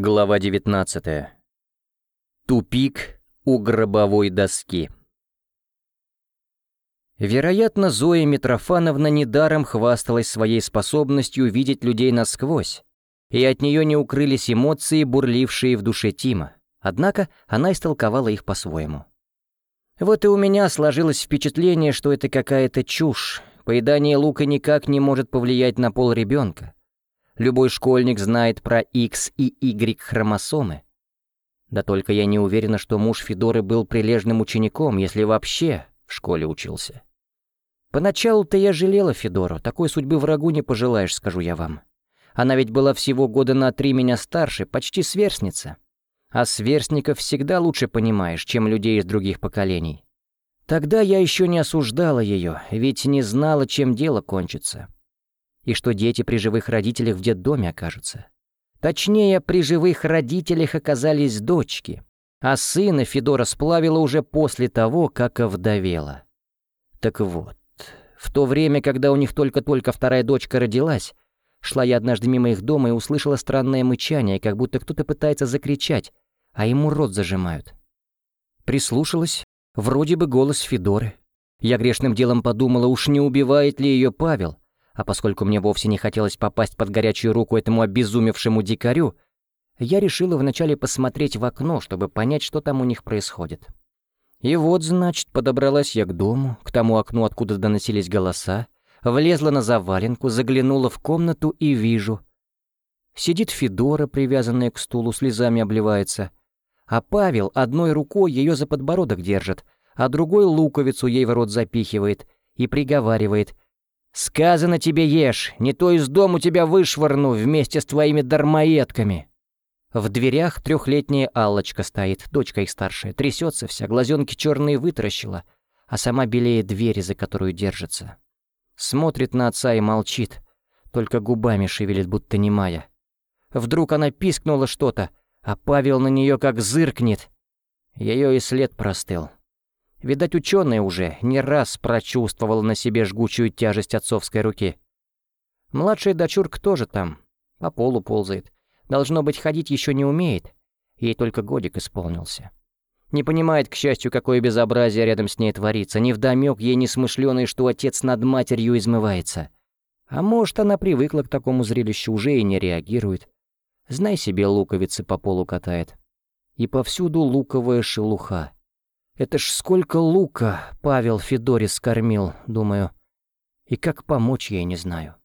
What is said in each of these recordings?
Глава 19. Тупик у гробовой доски. Вероятно, Зоя Митрофановна недаром хвасталась своей способностью видеть людей насквозь, и от нее не укрылись эмоции, бурлившие в душе Тима. Однако она истолковала их по-своему. Вот и у меня сложилось впечатление, что это какая-то чушь. Поедание лука никак не может повлиять на пол ребенка. Любой школьник знает про X и Y хромосомы. Да только я не уверена, что муж Федоры был прилежным учеником, если вообще в школе учился. Поначалу-то я жалела Федору, такой судьбы врагу не пожелаешь, скажу я вам. Она ведь была всего года на три меня старше, почти сверстница. А сверстников всегда лучше понимаешь, чем людей из других поколений. Тогда я еще не осуждала ее, ведь не знала, чем дело кончится и что дети при живых родителях в детдоме окажутся. Точнее, при живых родителях оказались дочки, а сына Федора сплавила уже после того, как овдовела. Так вот, в то время, когда у них только-только вторая дочка родилась, шла я однажды мимо их дома и услышала странное мычание, как будто кто-то пытается закричать, а ему рот зажимают. Прислушалась, вроде бы голос Федоры. Я грешным делом подумала, уж не убивает ли ее Павел, а поскольку мне вовсе не хотелось попасть под горячую руку этому обезумевшему дикарю, я решила вначале посмотреть в окно, чтобы понять, что там у них происходит. И вот, значит, подобралась я к дому, к тому окну, откуда доносились голоса, влезла на заваленку, заглянула в комнату и вижу. Сидит Федора, привязанная к стулу, слезами обливается, а Павел одной рукой ее за подбородок держит, а другой луковицу ей в рот запихивает и приговаривает — «Сказано тебе ешь, не то из дому тебя вышвырну вместе с твоими дармоедками». В дверях трехлетняя Аллочка стоит, дочка их старшая, трясется вся, глазенки черные вытаращила, а сама белее двери, за которую держится. Смотрит на отца и молчит, только губами шевелит, будто немая. Вдруг она пискнула что-то, а Павел на нее как зыркнет. Ее и след простыл. Видать, ученый уже не раз прочувствовал на себе жгучую тяжесть отцовской руки. Младшая дочурка тоже там, по полу ползает. Должно быть, ходить еще не умеет. Ей только годик исполнился. Не понимает, к счастью, какое безобразие рядом с ней творится. Невдомёк ей несмышленый, что отец над матерью измывается. А может, она привыкла к такому зрелищу уже и не реагирует. Знай себе, луковицы по полу катает. И повсюду луковая шелуха. Это ж сколько лука Павел Федорис кормил, думаю. И как помочь ей не знаю.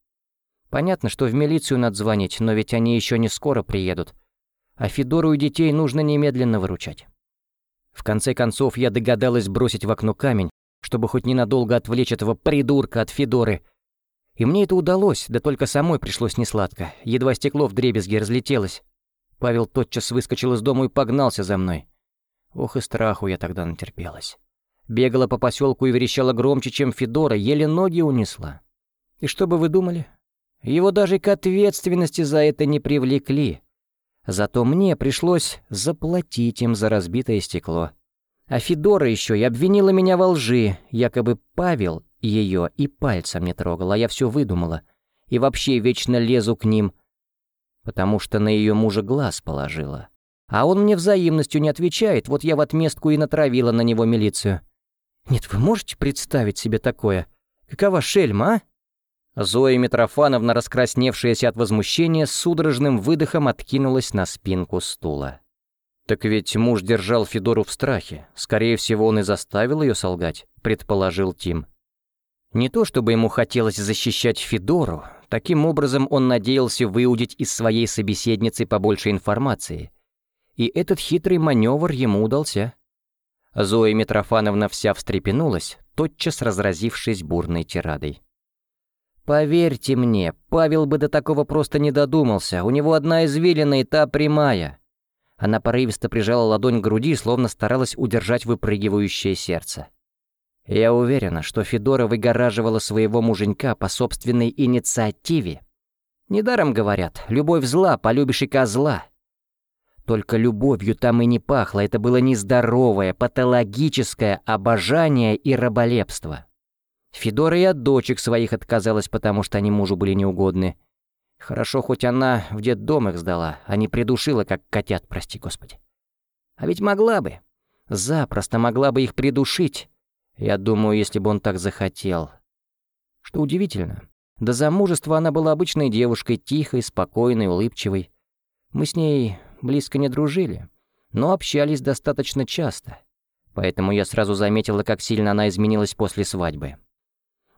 Понятно, что в милицию надо звонить, но ведь они еще не скоро приедут. А Федору и детей нужно немедленно выручать. В конце концов, я догадалась бросить в окно камень, чтобы хоть ненадолго отвлечь этого придурка от Федоры. И мне это удалось, да только самой пришлось несладко. Едва стекло в дребезги разлетелось. Павел тотчас выскочил из дома и погнался за мной. Ох и страху я тогда натерпелась. Бегала по поселку и верещала громче, чем Федора, еле ноги унесла. И что бы вы думали? Его даже к ответственности за это не привлекли. Зато мне пришлось заплатить им за разбитое стекло. А Федора еще и обвинила меня во лжи, якобы Павел ее и пальцем не трогал, а я все выдумала. И вообще вечно лезу к ним, потому что на ее мужа глаз положила. А он мне взаимностью не отвечает, вот я в отместку и натравила на него милицию. Нет, вы можете представить себе такое? Какова шельма, а? Зоя Митрофановна, раскрасневшаяся от возмущения, с судорожным выдохом откинулась на спинку стула. «Так ведь муж держал Федору в страхе. Скорее всего, он и заставил ее солгать», — предположил Тим. Не то чтобы ему хотелось защищать Федору, таким образом он надеялся выудить из своей собеседницы побольше информации — и этот хитрый маневр ему удался. Зоя Митрофановна вся встрепенулась, тотчас разразившись бурной тирадой. «Поверьте мне, Павел бы до такого просто не додумался, у него одна извилина и та прямая». Она порывисто прижала ладонь к груди, словно старалась удержать выпрыгивающее сердце. Я уверена, что Федора выгораживала своего муженька по собственной инициативе. Недаром говорят, любовь зла, полюбишь и козла. Только любовью там и не пахло, это было нездоровое, патологическое обожание и раболепство. Федора и от дочек своих отказалась, потому что они мужу были неугодны. Хорошо, хоть она в детдом их сдала, а не придушила, как котят, прости господи. А ведь могла бы. Запросто могла бы их придушить. Я думаю, если бы он так захотел. Что удивительно, до замужества она была обычной девушкой, тихой, спокойной, улыбчивой. Мы с ней близко не дружили, но общались достаточно часто. Поэтому я сразу заметила, как сильно она изменилась после свадьбы.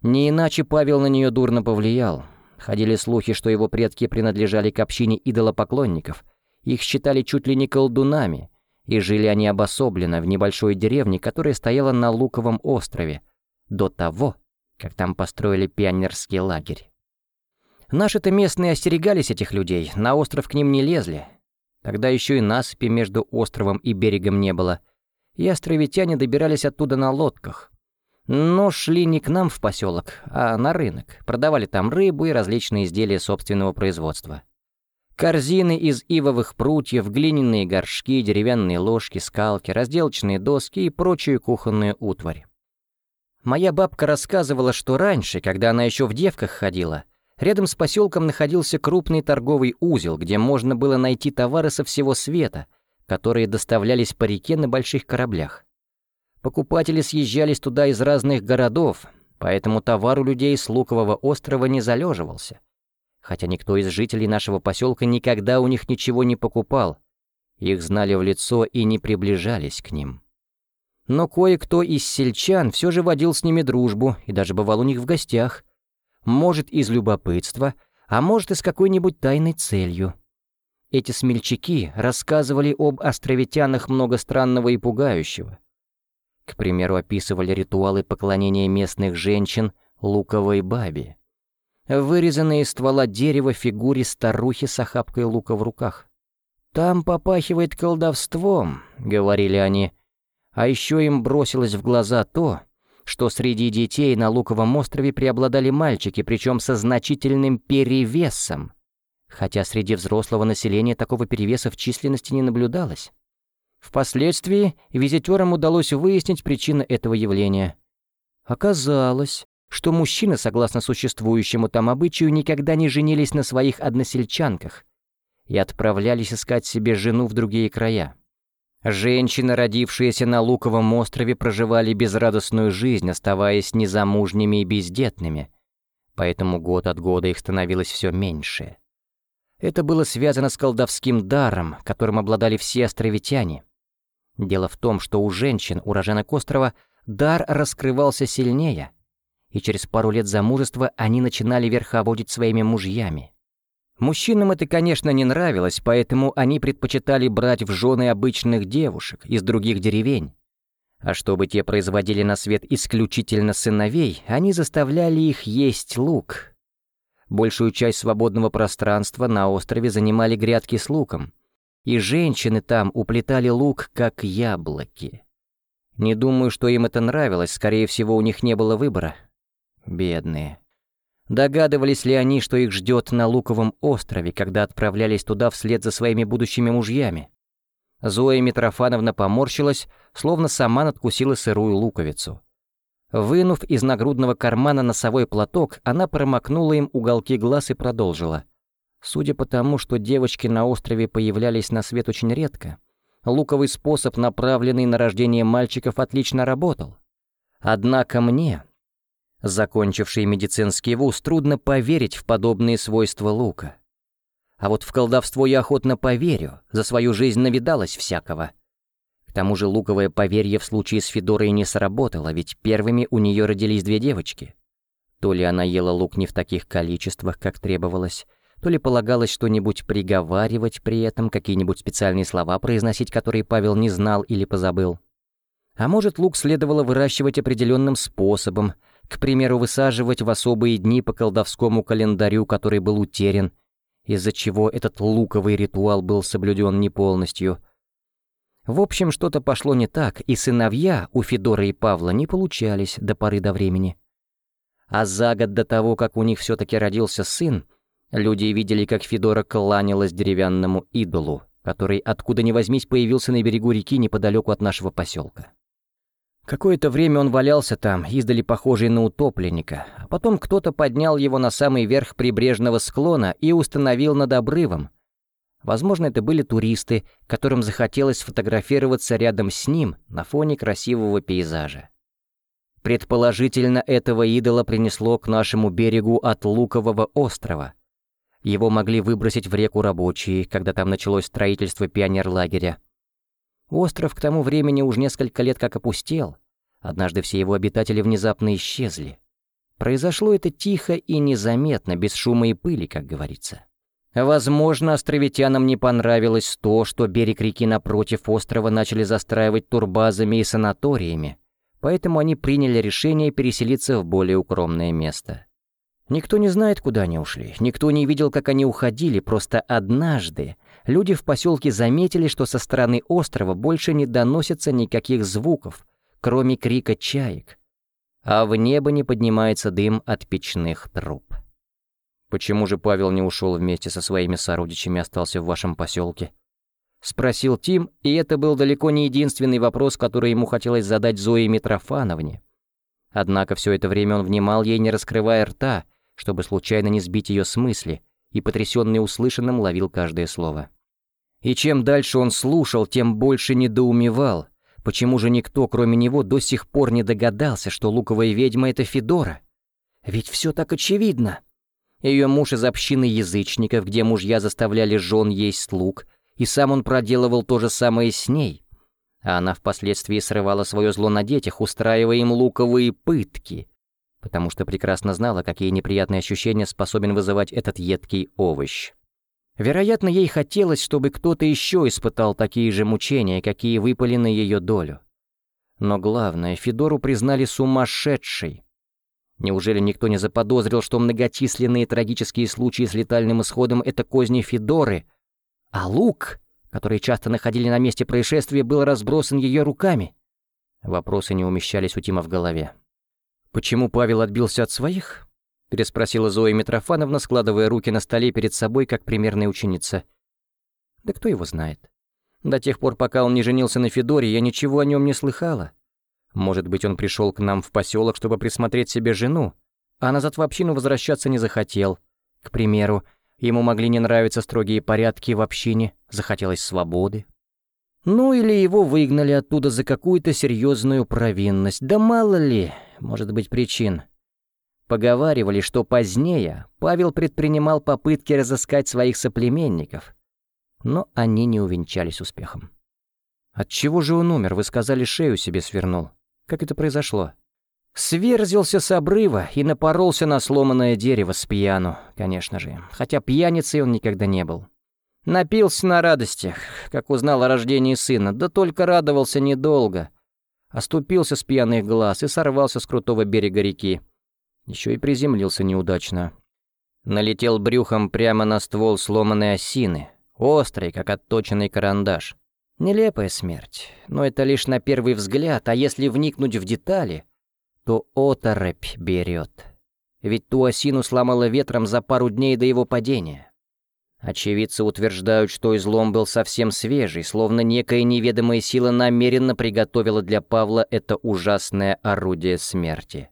Не иначе Павел на нее дурно повлиял. Ходили слухи, что его предки принадлежали к общине идолопоклонников. Их считали чуть ли не колдунами, и жили они обособленно в небольшой деревне, которая стояла на Луковом острове, до того, как там построили пионерский лагерь. Наши-то местные остерегались этих людей, на остров к ним не лезли. Тогда еще и насыпи между островом и берегом не было, и островитяне добирались оттуда на лодках. Но шли не к нам в поселок, а на рынок, продавали там рыбу и различные изделия собственного производства. Корзины из ивовых прутьев, глиняные горшки, деревянные ложки, скалки, разделочные доски и прочую кухонную утварь. Моя бабка рассказывала, что раньше, когда она еще в девках ходила, рядом с поселком находился крупный торговый узел, где можно было найти товары со всего света, которые доставлялись по реке на больших кораблях. Покупатели съезжались туда из разных городов, поэтому товар у людей с Лукового острова не залеживался хотя никто из жителей нашего поселка никогда у них ничего не покупал. Их знали в лицо и не приближались к ним. Но кое-кто из сельчан все же водил с ними дружбу и даже бывал у них в гостях. Может, из любопытства, а может, и с какой-нибудь тайной целью. Эти смельчаки рассказывали об островитянах много странного и пугающего. К примеру, описывали ритуалы поклонения местных женщин луковой бабе вырезанные из ствола дерева фигуре старухи с охапкой лука в руках. «Там попахивает колдовством», — говорили они. А еще им бросилось в глаза то, что среди детей на Луковом острове преобладали мальчики, причем со значительным перевесом, хотя среди взрослого населения такого перевеса в численности не наблюдалось. Впоследствии визитерам удалось выяснить причину этого явления. Оказалось, что мужчины, согласно существующему там обычаю, никогда не женились на своих односельчанках и отправлялись искать себе жену в другие края. Женщины, родившиеся на Луковом острове, проживали безрадостную жизнь, оставаясь незамужними и бездетными, поэтому год от года их становилось все меньше. Это было связано с колдовским даром, которым обладали все островитяне. Дело в том, что у женщин, уроженок острова, дар раскрывался сильнее, и через пару лет замужества они начинали верховодить своими мужьями. Мужчинам это, конечно, не нравилось, поэтому они предпочитали брать в жены обычных девушек из других деревень. А чтобы те производили на свет исключительно сыновей, они заставляли их есть лук. Большую часть свободного пространства на острове занимали грядки с луком, и женщины там уплетали лук как яблоки. Не думаю, что им это нравилось, скорее всего, у них не было выбора. Бедные. Догадывались ли они, что их ждет на Луковом острове, когда отправлялись туда вслед за своими будущими мужьями? Зоя Митрофановна поморщилась, словно сама надкусила сырую луковицу. Вынув из нагрудного кармана носовой платок, она промокнула им уголки глаз и продолжила. Судя по тому, что девочки на острове появлялись на свет очень редко, луковый способ, направленный на рождение мальчиков, отлично работал. Однако мне, Закончивший медицинский вуз, трудно поверить в подобные свойства лука. А вот в колдовство я охотно поверю, за свою жизнь навидалось всякого. К тому же луковое поверье в случае с Федорой не сработало, ведь первыми у нее родились две девочки. То ли она ела лук не в таких количествах, как требовалось, то ли полагалось что-нибудь приговаривать при этом, какие-нибудь специальные слова произносить, которые Павел не знал или позабыл. А может, лук следовало выращивать определенным способом, к примеру, высаживать в особые дни по колдовскому календарю, который был утерян, из-за чего этот луковый ритуал был соблюден не полностью. В общем, что-то пошло не так, и сыновья у Федора и Павла не получались до поры до времени. А за год до того, как у них все-таки родился сын, люди видели, как Федора кланялась деревянному идолу, который откуда ни возьмись появился на берегу реки неподалеку от нашего поселка. Какое-то время он валялся там, издали похожий на утопленника, а потом кто-то поднял его на самый верх прибрежного склона и установил над обрывом. Возможно, это были туристы, которым захотелось сфотографироваться рядом с ним на фоне красивого пейзажа. Предположительно, этого идола принесло к нашему берегу от Лукового острова. Его могли выбросить в реку рабочие, когда там началось строительство пионерлагеря. Остров к тому времени уже несколько лет как опустел. Однажды все его обитатели внезапно исчезли. Произошло это тихо и незаметно, без шума и пыли, как говорится. Возможно, островитянам не понравилось то, что берег реки напротив острова начали застраивать турбазами и санаториями, поэтому они приняли решение переселиться в более укромное место. Никто не знает, куда они ушли, никто не видел, как они уходили, просто однажды люди в поселке заметили, что со стороны острова больше не доносятся никаких звуков, кроме крика чаек, а в небо не поднимается дым от печных труб. «Почему же Павел не ушел вместе со своими сородичами и остался в вашем поселке?» Спросил Тим, и это был далеко не единственный вопрос, который ему хотелось задать Зое Митрофановне. Однако все это время он внимал ей, не раскрывая рта, чтобы случайно не сбить ее с мысли, и потрясенный услышанным ловил каждое слово. И чем дальше он слушал, тем больше недоумевал, почему же никто, кроме него, до сих пор не догадался, что луковая ведьма — это Федора. Ведь все так очевидно. Ее муж из общины язычников, где мужья заставляли жен есть слуг, и сам он проделывал то же самое с ней. А она впоследствии срывала свое зло на детях, устраивая им луковые пытки, потому что прекрасно знала, какие неприятные ощущения способен вызывать этот едкий овощ. Вероятно, ей хотелось, чтобы кто-то еще испытал такие же мучения, какие выпали на ее долю. Но главное, Федору признали сумасшедшей, Неужели никто не заподозрил, что многочисленные трагические случаи с летальным исходом — это козни Федоры, а лук, который часто находили на месте происшествия, был разбросан ее руками? Вопросы не умещались у Тима в голове. «Почему Павел отбился от своих?» — переспросила Зоя Митрофановна, складывая руки на столе перед собой, как примерная ученица. «Да кто его знает? До тех пор, пока он не женился на Федоре, я ничего о нем не слыхала. Может быть, он пришел к нам в поселок, чтобы присмотреть себе жену, а назад в общину возвращаться не захотел. К примеру, ему могли не нравиться строгие порядки в общине, захотелось свободы. Ну или его выгнали оттуда за какую-то серьезную провинность, да мало ли, может быть, причин. Поговаривали, что позднее Павел предпринимал попытки разыскать своих соплеменников, но они не увенчались успехом. «Отчего же он умер? Вы сказали, шею себе свернул». Как это произошло? Сверзился с обрыва и напоролся на сломанное дерево с пьяну, конечно же, хотя пьяницей он никогда не был. Напился на радостях, как узнал о рождении сына, да только радовался недолго. Оступился с пьяных глаз и сорвался с крутого берега реки. Еще и приземлился неудачно. Налетел брюхом прямо на ствол сломанной осины, острый, как отточенный карандаш. Нелепая смерть, но это лишь на первый взгляд, а если вникнуть в детали, то оторопь берет. Ведь ту осину сломало ветром за пару дней до его падения. Очевидцы утверждают, что излом был совсем свежий, словно некая неведомая сила намеренно приготовила для Павла это ужасное орудие смерти.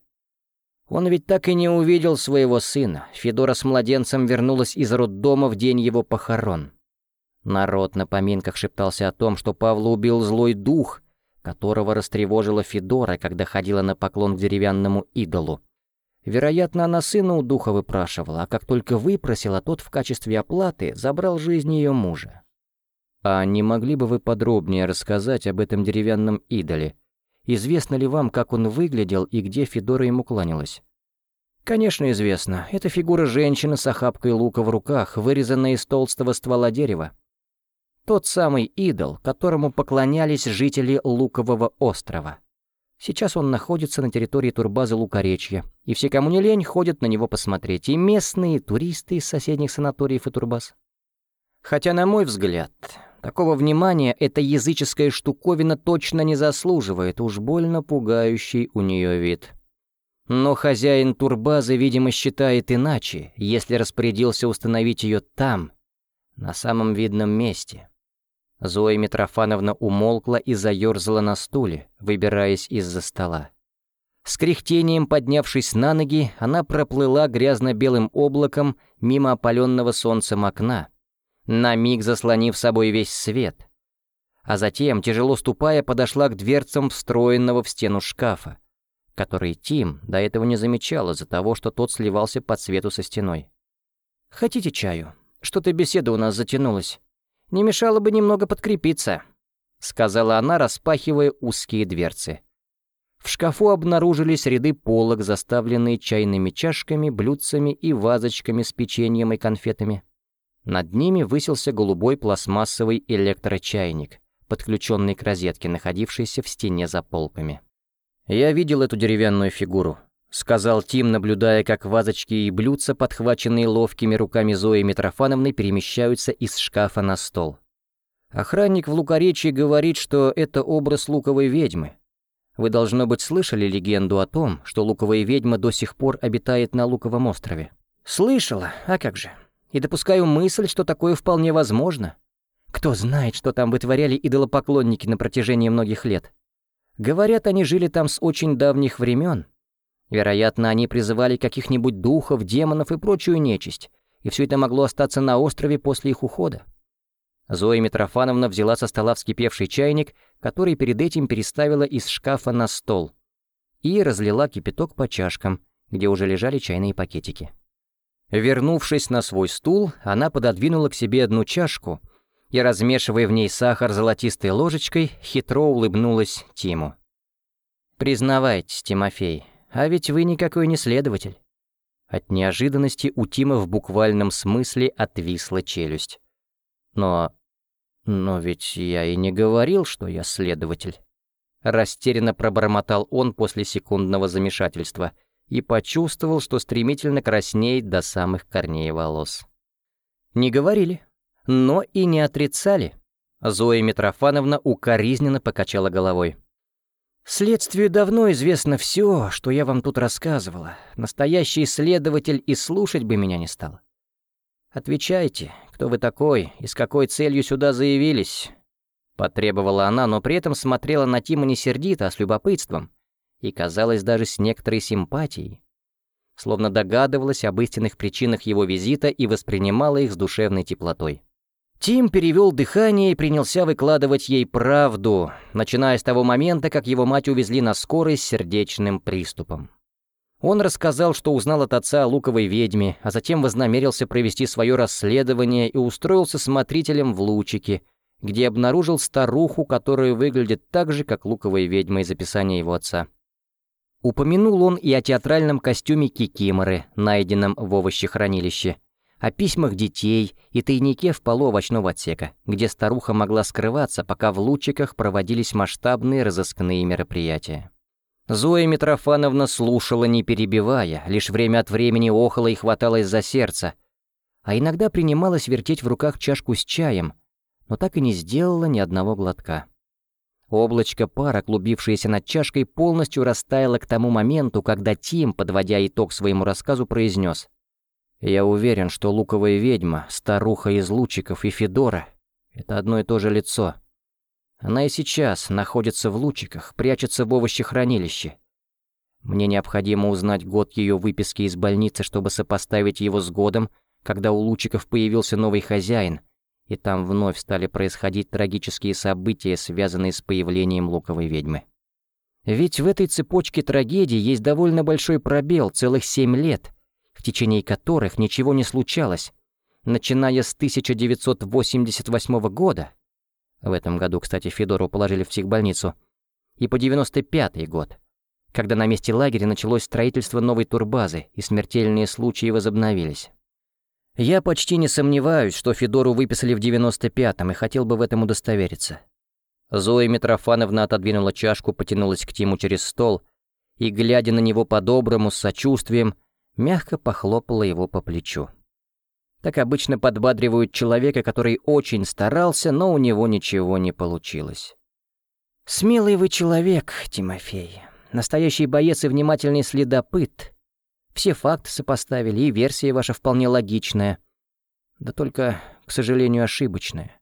Он ведь так и не увидел своего сына. Федора с младенцем вернулась из роддома в день его похорон. Народ на поминках шептался о том, что Павла убил злой дух, которого растревожила Федора, когда ходила на поклон к деревянному идолу. Вероятно, она сына у духа выпрашивала, а как только выпросила, тот в качестве оплаты забрал жизнь ее мужа. «А не могли бы вы подробнее рассказать об этом деревянном идоле? Известно ли вам, как он выглядел и где Федора ему кланялась?» «Конечно, известно. Это фигура женщины с охапкой лука в руках, вырезанная из толстого ствола дерева. Тот самый идол, которому поклонялись жители Лукового острова. Сейчас он находится на территории турбазы Лукоречья, и все, кому не лень, ходят на него посмотреть, и местные туристы из соседних санаториев и турбаз. Хотя, на мой взгляд, такого внимания эта языческая штуковина точно не заслуживает, уж больно пугающий у нее вид. Но хозяин турбазы, видимо, считает иначе, если распорядился установить ее там, на самом видном месте. Зоя Митрофановна умолкла и заерзала на стуле, выбираясь из-за стола. С кряхтением поднявшись на ноги, она проплыла грязно-белым облаком мимо опаленного солнцем окна, на миг заслонив собой весь свет. А затем, тяжело ступая, подошла к дверцам встроенного в стену шкафа, который Тим до этого не замечал из-за того, что тот сливался по цвету со стеной. «Хотите чаю? Что-то беседа у нас затянулась. Не мешало бы немного подкрепиться», — сказала она, распахивая узкие дверцы. В шкафу обнаружились ряды полок, заставленные чайными чашками, блюдцами и вазочками с печеньем и конфетами. Над ними высился голубой пластмассовый электрочайник, подключенный к розетке, находившейся в стене за полками. «Я видел эту деревянную фигуру», — сказал Тим, наблюдая, как вазочки и блюдца, подхваченные ловкими руками Зои Митрофановны, перемещаются из шкафа на стол. Охранник в Лукоречии говорит, что это образ луковой ведьмы, вы, должно быть, слышали легенду о том, что луковая ведьма до сих пор обитает на Луковом острове. Слышала, а как же. И допускаю мысль, что такое вполне возможно. Кто знает, что там вытворяли идолопоклонники на протяжении многих лет. Говорят, они жили там с очень давних времен. Вероятно, они призывали каких-нибудь духов, демонов и прочую нечисть, и все это могло остаться на острове после их ухода. Зоя Митрофановна взяла со стола вскипевший чайник, который перед этим переставила из шкафа на стол, и разлила кипяток по чашкам, где уже лежали чайные пакетики. Вернувшись на свой стул, она пододвинула к себе одну чашку и, размешивая в ней сахар золотистой ложечкой, хитро улыбнулась Тиму. «Признавайтесь, Тимофей, а ведь вы никакой не следователь». От неожиданности у Тима в буквальном смысле отвисла челюсть. Но... но ведь я и не говорил, что я следователь. Растерянно пробормотал он после секундного замешательства и почувствовал, что стремительно краснеет до самых корней волос. «Не говорили, но и не отрицали», — Зоя Митрофановна укоризненно покачала головой. «Следствию давно известно все, что я вам тут рассказывала. Настоящий следователь и слушать бы меня не стал. Отвечайте, кто вы такой и с какой целью сюда заявились?» Потребовала она, но при этом смотрела на Тима не сердито, а с любопытством, и, казалось, даже с некоторой симпатией. Словно догадывалась об истинных причинах его визита и воспринимала их с душевной теплотой. Тим перевел дыхание и принялся выкладывать ей правду, начиная с того момента, как его мать увезли на скорой с сердечным приступом. Он рассказал, что узнал от отца о луковой ведьме, а затем вознамерился провести свое расследование и устроился смотрителем в Лучике, где обнаружил старуху, которая выглядит так же, как луковая ведьма из описания его отца. Упомянул он и о театральном костюме Кикиморы, найденном в овощехранилище, о письмах детей и тайнике в полу овощного отсека, где старуха могла скрываться, пока в Лучиках проводились масштабные разыскные мероприятия. Зоя Митрофановна слушала, не перебивая, лишь время от времени охала и хваталась за сердце, а иногда принималась вертеть в руках чашку с чаем, но так и не сделала ни одного глотка. Облачко пара, клубившееся над чашкой, полностью растаяло к тому моменту, когда Тим, подводя итог своему рассказу, произнес: «Я уверен, что луковая ведьма, старуха из лучиков и Федора — это одно и то же лицо». Она и сейчас находится в лучиках, прячется в овощехранилище. Мне необходимо узнать год ее выписки из больницы, чтобы сопоставить его с годом, когда у лучиков появился новый хозяин, и там вновь стали происходить трагические события, связанные с появлением луковой ведьмы. Ведь в этой цепочке трагедий есть довольно большой пробел, целых семь лет, в течение которых ничего не случалось, начиная с 1988 года, в этом году, кстати, Федору положили в психбольницу. И по 95-й год, когда на месте лагеря началось строительство новой турбазы, и смертельные случаи возобновились. Я почти не сомневаюсь, что Федору выписали в 95-м, и хотел бы в этом удостовериться. Зоя Митрофановна отодвинула чашку, потянулась к Тиму через стол и, глядя на него по-доброму, с сочувствием, мягко похлопала его по плечу. Так обычно подбадривают человека, который очень старался, но у него ничего не получилось. «Смелый вы человек, Тимофей. Настоящий боец и внимательный следопыт. Все факты сопоставили, и версия ваша вполне логичная. Да только, к сожалению, ошибочная.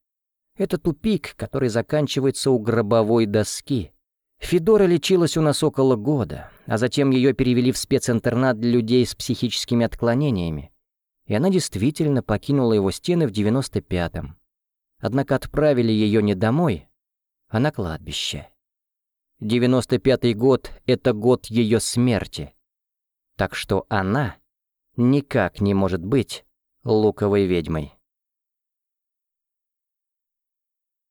Это тупик, который заканчивается у гробовой доски. Федора лечилась у нас около года, а затем ее перевели в специнтернат для людей с психическими отклонениями. И она действительно покинула его стены в 95-м. Однако отправили ее не домой, а на кладбище. 95-й год — это год ее смерти. Так что она никак не может быть луковой ведьмой.